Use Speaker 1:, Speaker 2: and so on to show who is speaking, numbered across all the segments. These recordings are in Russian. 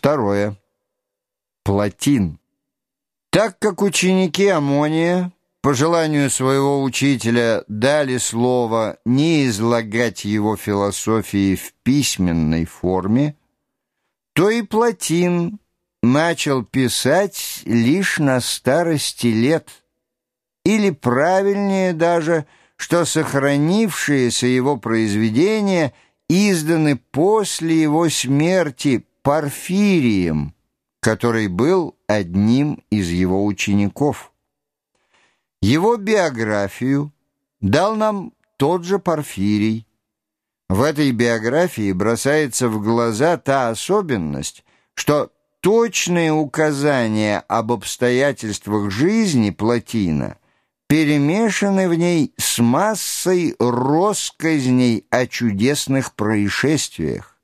Speaker 1: Второе. Платин. Так как ученики Амония по желанию своего учителя дали слово не излагать его философии в письменной форме, то и Платин начал писать лишь на старости лет, или правильнее даже, что сохранившиеся его произведения изданы после его смерти Порфирием, который был одним из его учеников. Его биографию дал нам тот же Порфирий. В этой биографии бросается в глаза та особенность, что точные указания об обстоятельствах жизни Платина перемешаны в ней с массой россказней о чудесных происшествиях.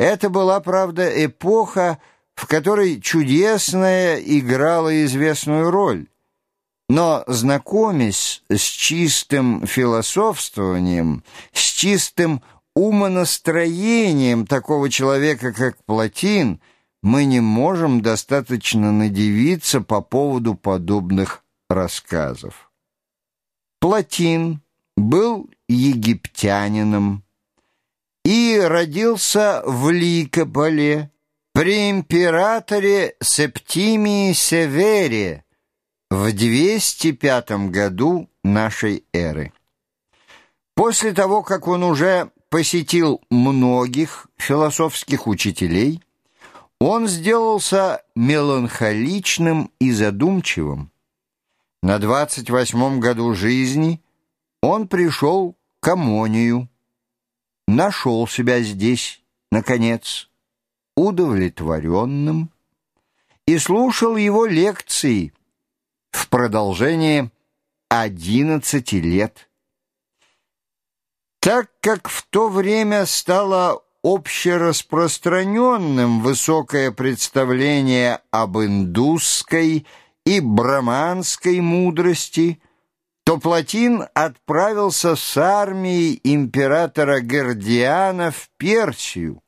Speaker 1: Это была, правда, эпоха, в которой чудесное играло известную роль. Но, знакомясь с чистым философствованием, с чистым умонастроением такого человека, как Платин, мы не можем достаточно надевиться по поводу подобных рассказов. Платин был египтянином, и родился в Ликополе при императоре Септимии Севере в 205 году нашей эры. После того, как он уже посетил многих философских учителей, он сделался меланхоличным и задумчивым. На 28 году жизни он пришел к Амонию, нашел себя здесь, наконец, удовлетворенным и слушал его лекции в продолжение одиннадцати лет. Так как в то время стало общераспространенным высокое представление об индусской и браманской мудрости – то Платин отправился с армией императора Гордиана в Персию,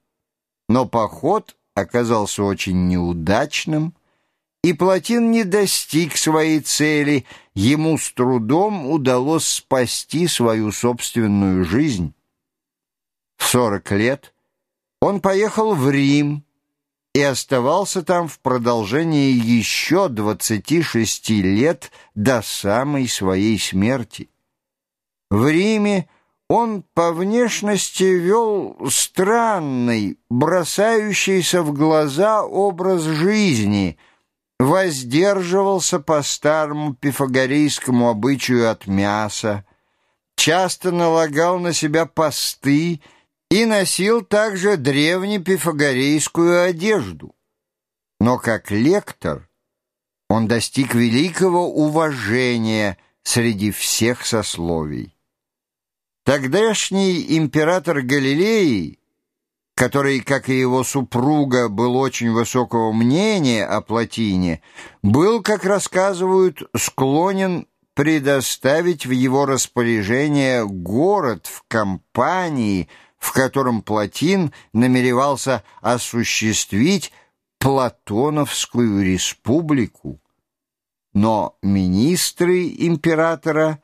Speaker 1: но поход оказался очень неудачным, и Платин не достиг своей цели, ему с трудом удалось спасти свою собственную жизнь. В сорок лет он поехал в Рим, и оставался там в продолжении еще 26 лет до самой своей смерти. В Риме он по внешности вел странный, бросающийся в глаза образ жизни, воздерживался по старому пифагорейскому обычаю от мяса, часто налагал на себя посты и носил также древнепифагорейскую одежду. Но как лектор он достиг великого уважения среди всех сословий. Тогдашний император Галилеи, который, как и его супруга, был очень высокого мнения о Платине, был, как рассказывают, склонен предоставить в его распоряжение город в компании – в котором Платин намеревался осуществить Платоновскую республику. Но министры императора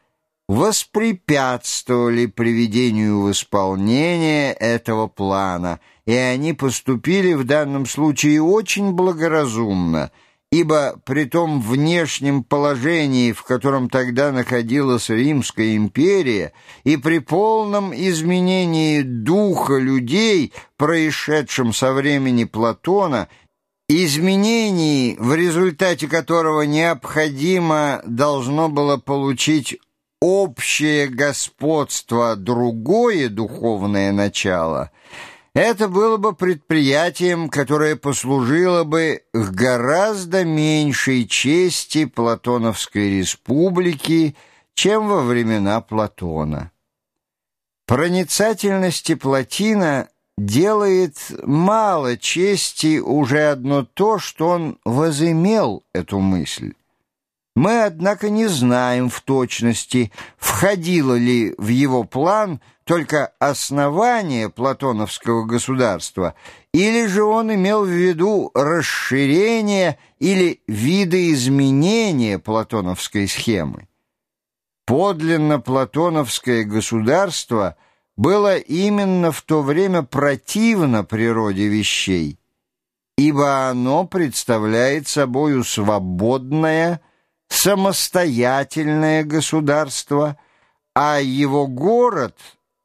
Speaker 1: воспрепятствовали приведению в исполнение этого плана, и они поступили в данном случае очень благоразумно – ибо при том внешнем положении, в котором тогда находилась Римская империя, и при полном изменении духа людей, происшедшем со времени Платона, изменении, в результате которого необходимо должно было получить общее господство другое духовное начало – это было бы предприятием, которое послужило бы к гораздо меньшей чести Платоновской республики, чем во времена Платона. Проницательности Платина делает мало чести уже одно то, что он возымел эту мысль. Мы, однако, не знаем в точности, входило ли в его план только основание платоновского государства, или же он имел в виду расширение или видоизменение платоновской схемы. Подлинно платоновское государство было именно в то время противно природе вещей, ибо оно представляет собою свободное, самостоятельное государство, а его город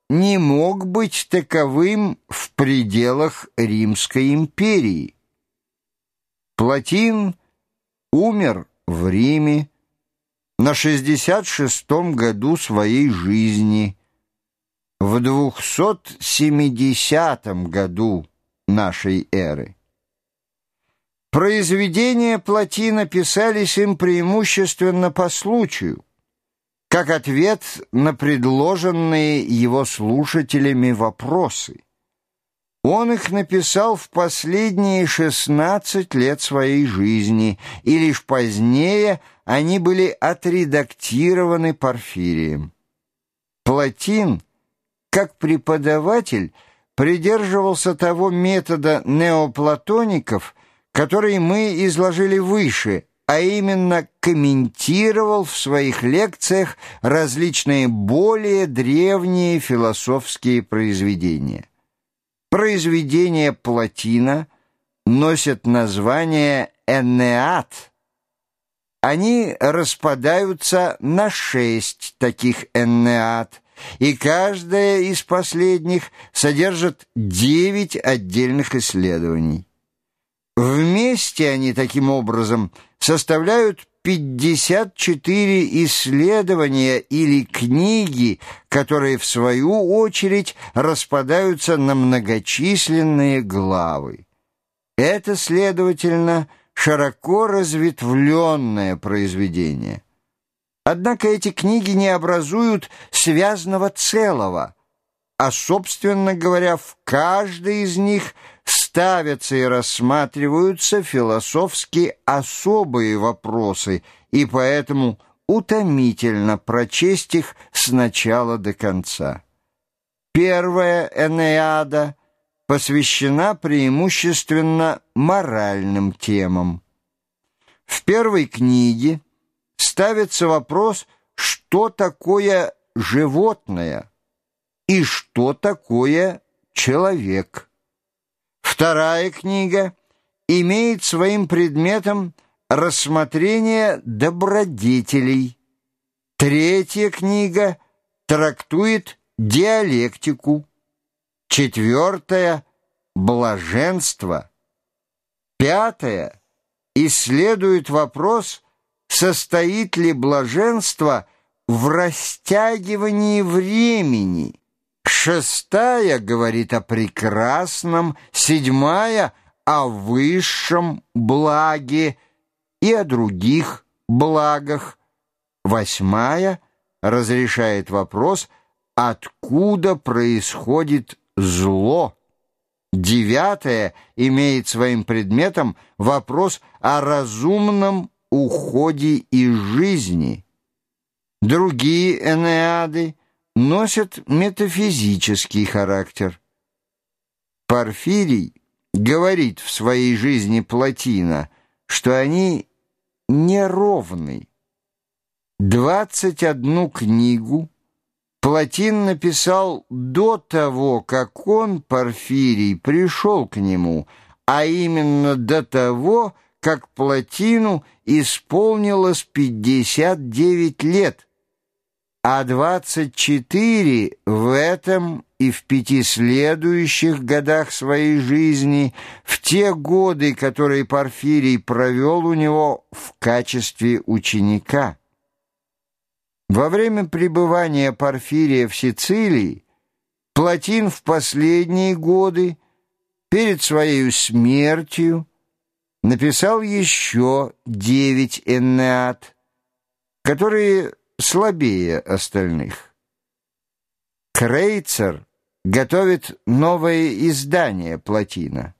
Speaker 1: не мог быть таковым в пределах Римской империи. Платин умер в Риме на 66-м году своей жизни, в 270 году нашей эры. Произведения Платина писались им преимущественно по случаю, как ответ на предложенные его слушателями вопросы. Он их написал в последние шестнадцать лет своей жизни, и лишь позднее они были отредактированы Порфирием. Платин, как преподаватель, придерживался того метода неоплатоников – который мы изложили выше, а именно комментировал в своих лекциях различные более древние философские произведения. Произведения Платина носят название «Энеат». Они распадаются на шесть таких «Энеат», и каждая из последних содержит девять отдельных исследований. Вместе они таким образом составляют 54 исследования или книги, которые в свою очередь распадаются на многочисленные главы. Это, следовательно, широко разветвленное произведение. Однако эти книги не образуют связанного целого, а, собственно говоря, в каждой из них – ставятся и рассматриваются философски особые вопросы, и поэтому утомительно прочесть их с начала до конца. Первая «Энеада» посвящена преимущественно моральным темам. В первой книге ставится вопрос, что такое животное и что такое человек. Вторая книга имеет своим предметом рассмотрение добродетелей. Третья книга трактует диалектику. Четвертая — блаженство. Пятая исследует вопрос, состоит ли блаженство в растягивании времени – Шестая говорит о прекрасном, седьмая — о высшем благе и о других благах. Восьмая разрешает вопрос, откуда происходит зло. Девятая имеет своим предметом вопрос о разумном уходе из жизни. Другие энеады — носят метафизический характер. Порфирий говорит в своей жизни Платина, что они неровны. Двадцать одну книгу Платин написал до того, как он, Порфирий, пришел к нему, а именно до того, как Платину исполнилось пятьдесят девять лет – а 24 в этом и в пяти следующих годах своей жизни, в те годы, которые Порфирий провел у него в качестве ученика. Во время пребывания Порфирия в Сицилии Платин в последние годы, перед своей смертью, написал еще девять эннеат, которые слабее остальных. Крейцер готовит новое издание «Плотина».